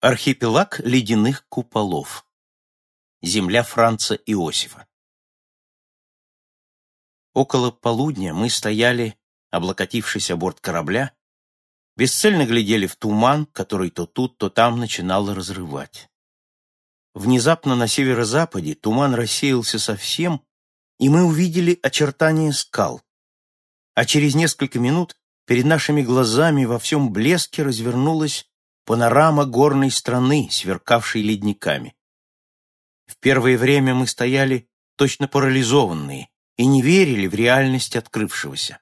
Архипелаг ледяных куполов. Земля Франца Иосифа. Около полудня мы стояли, облокотившись о борт корабля, бесцельно глядели в туман, который то тут, то там начинал разрывать. Внезапно на северо-западе туман рассеялся совсем, и мы увидели очертания скал. А через несколько минут перед нашими глазами во всем блеске развернулась панорама горной страны, сверкавшей ледниками. В первое время мы стояли точно парализованные и не верили в реальность открывшегося.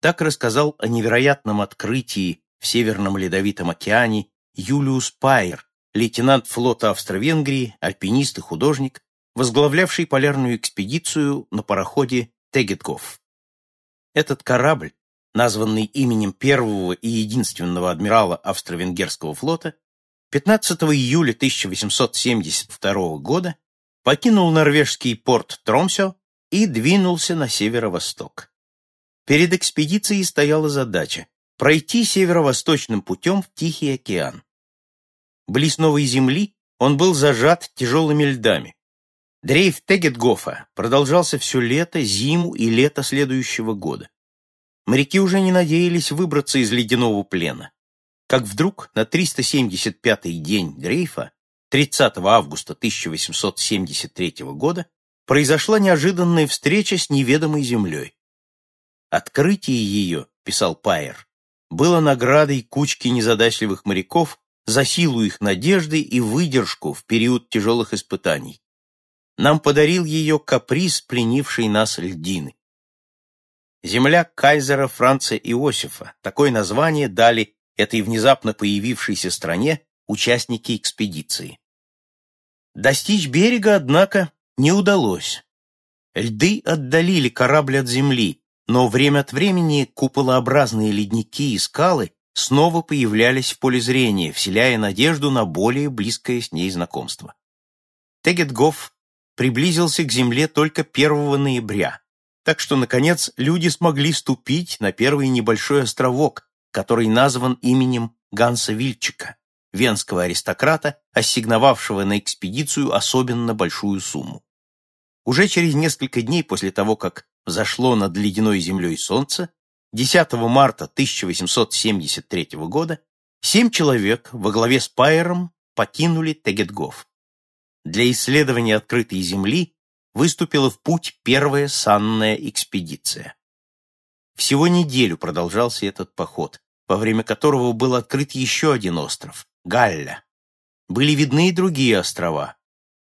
Так рассказал о невероятном открытии в Северном Ледовитом океане Юлиус Пайер, лейтенант флота Австро-Венгрии, альпинист и художник, возглавлявший полярную экспедицию на пароходе Тегетков. Этот корабль названный именем первого и единственного адмирала Австро-Венгерского флота, 15 июля 1872 года покинул норвежский порт Тромсё и двинулся на северо-восток. Перед экспедицией стояла задача пройти северо-восточным путем в Тихий океан. Близ Новой Земли он был зажат тяжелыми льдами. Дрейф Тегетгофа продолжался все лето, зиму и лето следующего года. Моряки уже не надеялись выбраться из ледяного плена. Как вдруг на 375-й день дрейфа, 30 августа 1873 года, произошла неожиданная встреча с неведомой землей. Открытие ее, писал Пайер, было наградой кучки незадачливых моряков за силу их надежды и выдержку в период тяжелых испытаний. Нам подарил ее каприз, пленивший нас льдины. Земля кайзера Франца Иосифа. Такое название дали этой внезапно появившейся стране участники экспедиции. Достичь берега, однако, не удалось. Льды отдалили корабль от земли, но время от времени куполообразные ледники и скалы снова появлялись в поле зрения, вселяя надежду на более близкое с ней знакомство. Тегетгоф приблизился к земле только 1 ноября, так что, наконец, люди смогли ступить на первый небольшой островок, который назван именем Ганса Вильчика, венского аристократа, ассигновавшего на экспедицию особенно большую сумму. Уже через несколько дней после того, как взошло над ледяной землей солнце, 10 марта 1873 года семь человек во главе с Пайером покинули Тегетгоф. Для исследования открытой земли выступила в путь первая санная экспедиция. Всего неделю продолжался этот поход, во время которого был открыт еще один остров – Галля. Были видны и другие острова.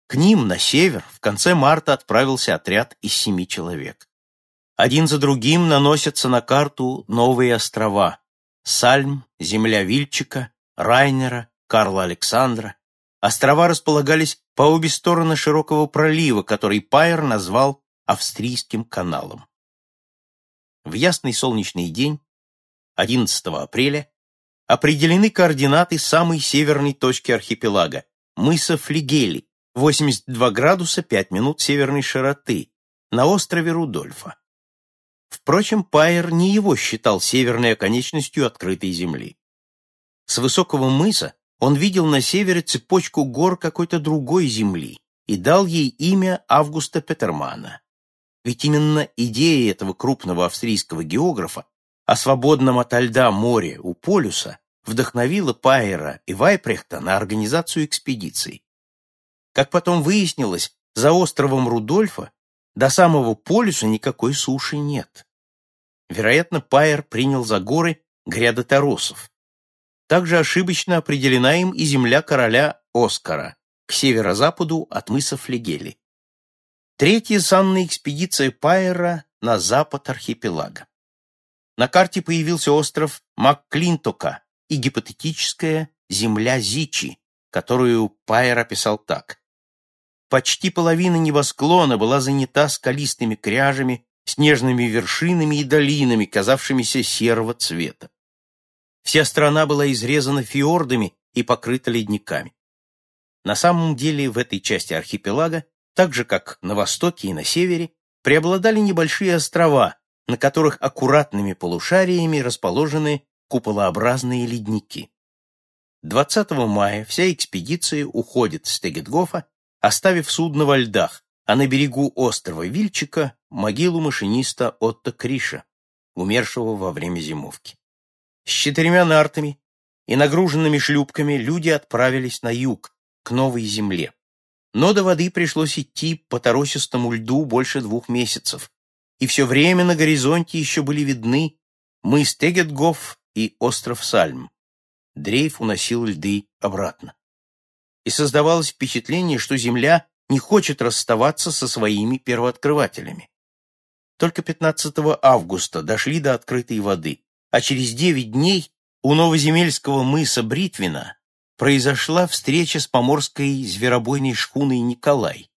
К ним, на север, в конце марта отправился отряд из семи человек. Один за другим наносятся на карту новые острова – Сальм, земля Вильчика, Райнера, Карла Александра. Острова располагались по обе стороны широкого пролива, который Пайер назвал Австрийским каналом. В ясный солнечный день, 11 апреля, определены координаты самой северной точки архипелага, мыса Флигели, 82 градуса 5 минут северной широты, на острове Рудольфа. Впрочем, Пайер не его считал северной оконечностью открытой земли. С высокого мыса он видел на севере цепочку гор какой-то другой земли и дал ей имя Августа Петермана. Ведь именно идея этого крупного австрийского географа о свободном ото льда море у полюса вдохновила Пайера и Вайпрехта на организацию экспедиций. Как потом выяснилось, за островом Рудольфа до самого полюса никакой суши нет. Вероятно, Пайер принял за горы гряды торосов. Также ошибочно определена им и земля короля Оскара к северо-западу от мыса Флегели. Третья санная экспедиция Пайера на запад архипелага. На карте появился остров Макклинтока и гипотетическая земля Зичи, которую Пайер описал так. Почти половина небосклона была занята скалистыми кряжами, снежными вершинами и долинами, казавшимися серого цвета. Вся страна была изрезана фьордами и покрыта ледниками. На самом деле в этой части архипелага, так же как на востоке и на севере, преобладали небольшие острова, на которых аккуратными полушариями расположены куполообразные ледники. 20 мая вся экспедиция уходит с Тегетгофа, оставив судно во льдах, а на берегу острова Вильчика могилу машиниста Отто Криша, умершего во время зимовки. С четырьмя нартами и нагруженными шлюпками люди отправились на юг, к новой земле. Но до воды пришлось идти по торосистому льду больше двух месяцев, и все время на горизонте еще были видны мыс Тегетгоф и остров Сальм. Дрейф уносил льды обратно. И создавалось впечатление, что Земля не хочет расставаться со своими первооткрывателями. Только 15 августа дошли до открытой воды, а через 9 дней у новоземельского мыса Бритвина произошла встреча с поморской зверобойной шхуной «Николай».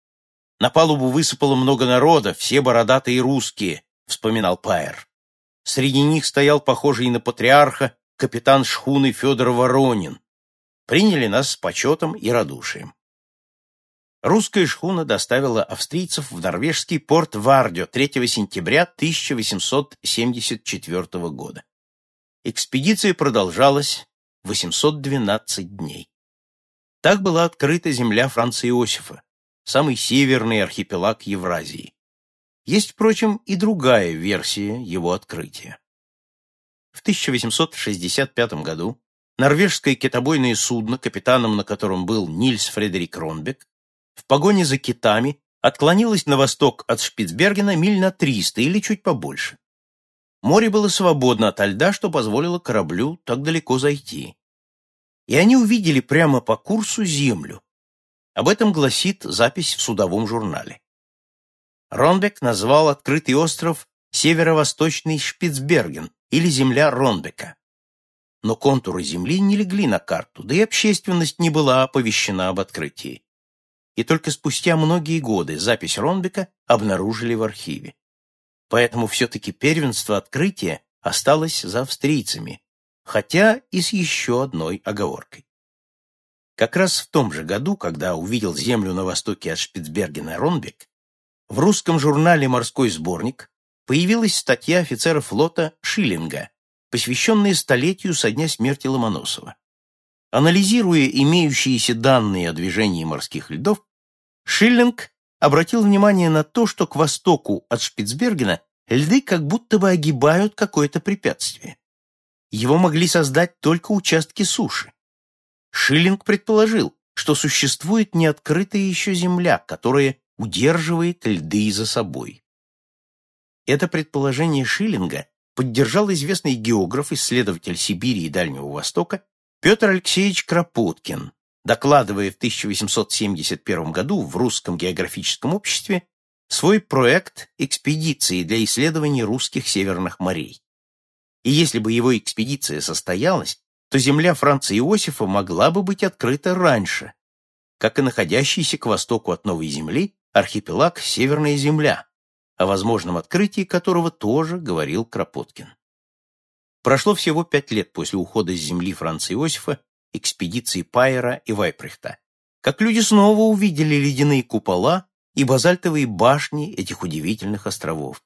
На палубу высыпало много народа, все бородатые русские, вспоминал Пайер. Среди них стоял похожий на патриарха капитан шхуны Федор Воронин. Приняли нас с почетом и радушием. Русская шхуна доставила австрийцев в норвежский порт Вардё 3 сентября 1874 года. Экспедиция продолжалась 812 дней. Так была открыта земля Франца Иосифа, самый северный архипелаг Евразии. Есть, впрочем, и другая версия его открытия. В 1865 году норвежское китобойное судно, капитаном на котором был Нильс Фредерик Ронбек, в погоне за китами отклонилась на восток от Шпицбергена миль на 300 или чуть побольше. Море было свободно от льда, что позволило кораблю так далеко зайти. И они увидели прямо по курсу землю. Об этом гласит запись в судовом журнале. Ронбек назвал открытый остров северо-восточный Шпицберген или земля Ронбека. Но контуры земли не легли на карту, да и общественность не была оповещена об открытии и только спустя многие годы запись Ронбека обнаружили в архиве. Поэтому все-таки первенство открытия осталось за австрийцами, хотя и с еще одной оговоркой. Как раз в том же году, когда увидел землю на востоке от Шпицбергена Ронбек, в русском журнале «Морской сборник» появилась статья офицера флота Шиллинга, посвященная столетию со дня смерти Ломоносова. Анализируя имеющиеся данные о движении морских льдов, Шиллинг обратил внимание на то, что к востоку от Шпицбергена льды как будто бы огибают какое-то препятствие. Его могли создать только участки суши. Шиллинг предположил, что существует неоткрытая еще земля, которая удерживает льды за собой. Это предположение Шиллинга поддержал известный географ, исследователь Сибири и Дальнего Востока Петр Алексеевич Кропоткин, докладывая в 1871 году в Русском географическом обществе свой проект экспедиции для исследования русских северных морей. И если бы его экспедиция состоялась, то земля Франца Иосифа могла бы быть открыта раньше, как и находящийся к востоку от Новой Земли архипелаг Северная Земля, о возможном открытии которого тоже говорил Кропоткин. Прошло всего пять лет после ухода с земли Франца Иосифа, экспедиции Пайера и Вайпрехта, как люди снова увидели ледяные купола и базальтовые башни этих удивительных островов.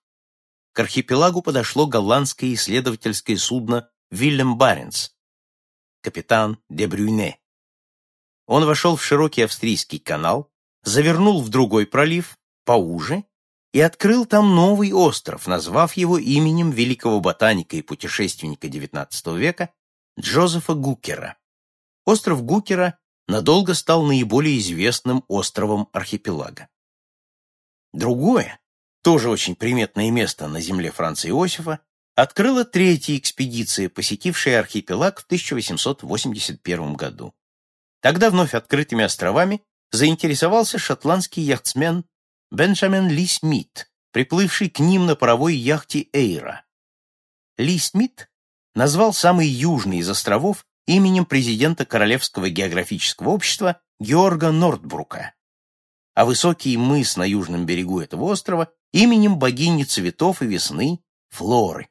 К архипелагу подошло голландское исследовательское судно Вильям Баренц, капитан де Брюйне. Он вошел в широкий австрийский канал, завернул в другой пролив, поуже, и открыл там новый остров, назвав его именем великого ботаника и путешественника XIX века Джозефа Гукера. Остров Гукера надолго стал наиболее известным островом архипелага. Другое, тоже очень приметное место на земле Франца Иосифа, открыла третья экспедиция, посетившая архипелаг в 1881 году. Тогда вновь открытыми островами заинтересовался шотландский яхтсмен Бенджамин Ли Смит, приплывший к ним на паровой яхте Эйра. Ли Смит назвал самый южный из островов именем президента Королевского географического общества Георга Нордбрука, а высокий мыс на южном берегу этого острова именем богини цветов и весны Флоры.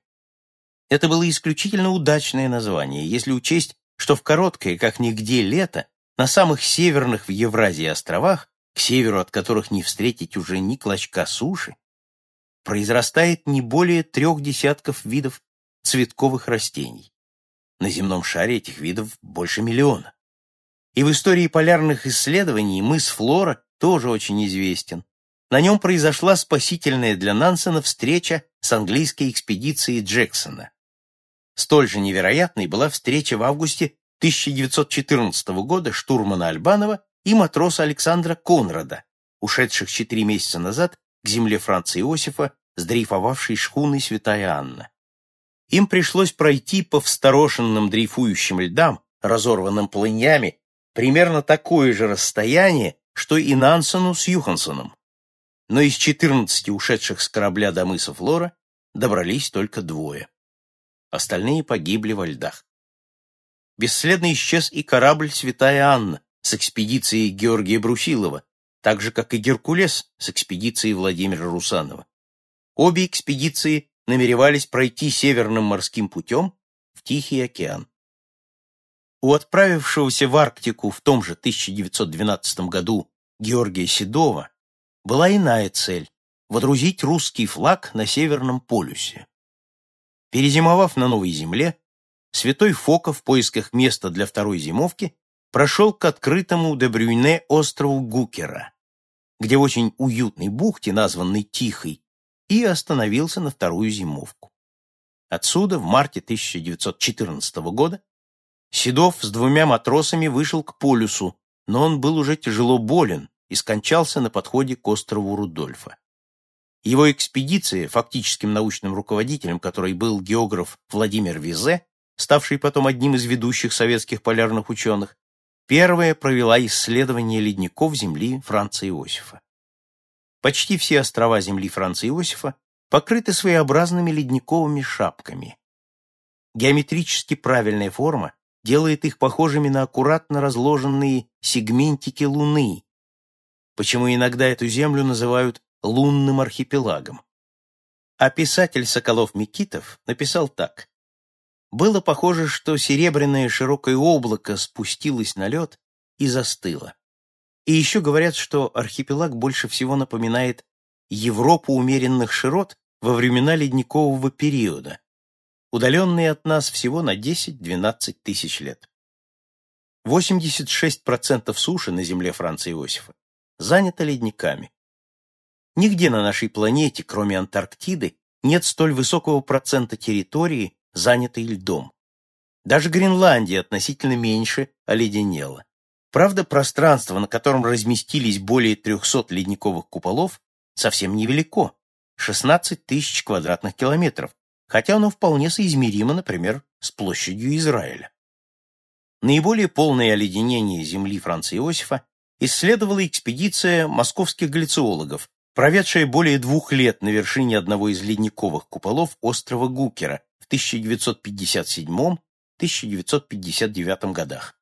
Это было исключительно удачное название, если учесть, что в короткое, как нигде, лето на самых северных в Евразии островах к северу от которых не встретить уже ни клочка суши, произрастает не более трех десятков видов цветковых растений. На земном шаре этих видов больше миллиона. И в истории полярных исследований мыс Флора тоже очень известен. На нем произошла спасительная для Нансена встреча с английской экспедицией Джексона. Столь же невероятной была встреча в августе 1914 года штурмана Альбанова и матроса Александра Конрада, ушедших четыре месяца назад к земле Франца Иосифа с дрейфовавшей шхуной Святая Анна. Им пришлось пройти по всторошенным дрейфующим льдам, разорванным плынями, примерно такое же расстояние, что и Нансену с Юхансоном. Но из 14 ушедших с корабля до мыса Флора добрались только двое. Остальные погибли во льдах. Бесследно исчез и корабль «Святая Анна» с экспедицией Георгия Брусилова, так же, как и «Геркулес» с экспедицией Владимира Русанова. Обе экспедиции намеревались пройти северным морским путем в Тихий океан. У отправившегося в Арктику в том же 1912 году Георгия Седова была иная цель – водрузить русский флаг на Северном полюсе. Перезимовав на Новой Земле, святой Фока в поисках места для второй зимовки прошел к открытому до Брюйне острову Гукера, где в очень уютной бухте, названной Тихой, и остановился на вторую зимовку. Отсюда в марте 1914 года Седов с двумя матросами вышел к полюсу, но он был уже тяжело болен и скончался на подходе к острову Рудольфа. Его экспедиция, фактическим научным руководителем которой был географ Владимир Визе, ставший потом одним из ведущих советских полярных ученых, первая провела исследование ледников Земли Франца Иосифа. Почти все острова Земли Франца Иосифа покрыты своеобразными ледниковыми шапками. Геометрически правильная форма делает их похожими на аккуратно разложенные сегментики Луны, почему иногда эту Землю называют лунным архипелагом. А писатель Соколов-Микитов написал так. Было похоже, что серебряное широкое облако спустилось на лед и застыло. И еще говорят, что архипелаг больше всего напоминает Европу умеренных широт во времена ледникового периода, удаленные от нас всего на 10-12 тысяч лет. 86% суши на земле Франца Иосифа занято ледниками. Нигде на нашей планете, кроме Антарктиды, нет столь высокого процента территории, занятой льдом. Даже Гренландия относительно меньше оледенела. Правда, пространство, на котором разместились более 300 ледниковых куполов, совсем невелико – 16 тысяч квадратных километров, хотя оно вполне соизмеримо, например, с площадью Израиля. Наиболее полное оледенение земли Франца Иосифа исследовала экспедиция московских гляциологов, проведшая более двух лет на вершине одного из ледниковых куполов острова Гукера в 1957-1959 годах.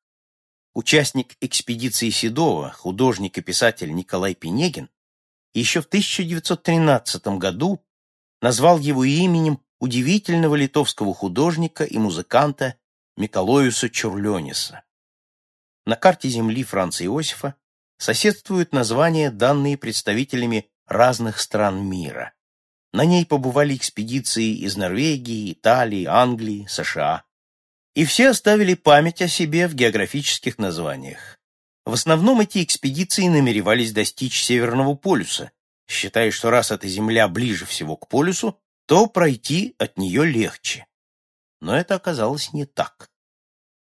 Участник экспедиции Седова, художник и писатель Николай Пенегин, еще в 1913 году назвал его именем удивительного литовского художника и музыканта Миколоюса Чурлениса. На карте земли Франца Иосифа соседствуют названия, данные представителями разных стран мира. На ней побывали экспедиции из Норвегии, Италии, Англии, США и все оставили память о себе в географических названиях. В основном эти экспедиции намеревались достичь Северного полюса, считая, что раз эта Земля ближе всего к полюсу, то пройти от нее легче. Но это оказалось не так.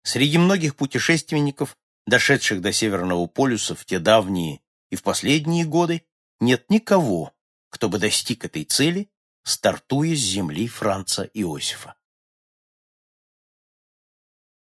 Среди многих путешественников, дошедших до Северного полюса в те давние и в последние годы, нет никого, кто бы достиг этой цели, стартуя с земли Франца Иосифа.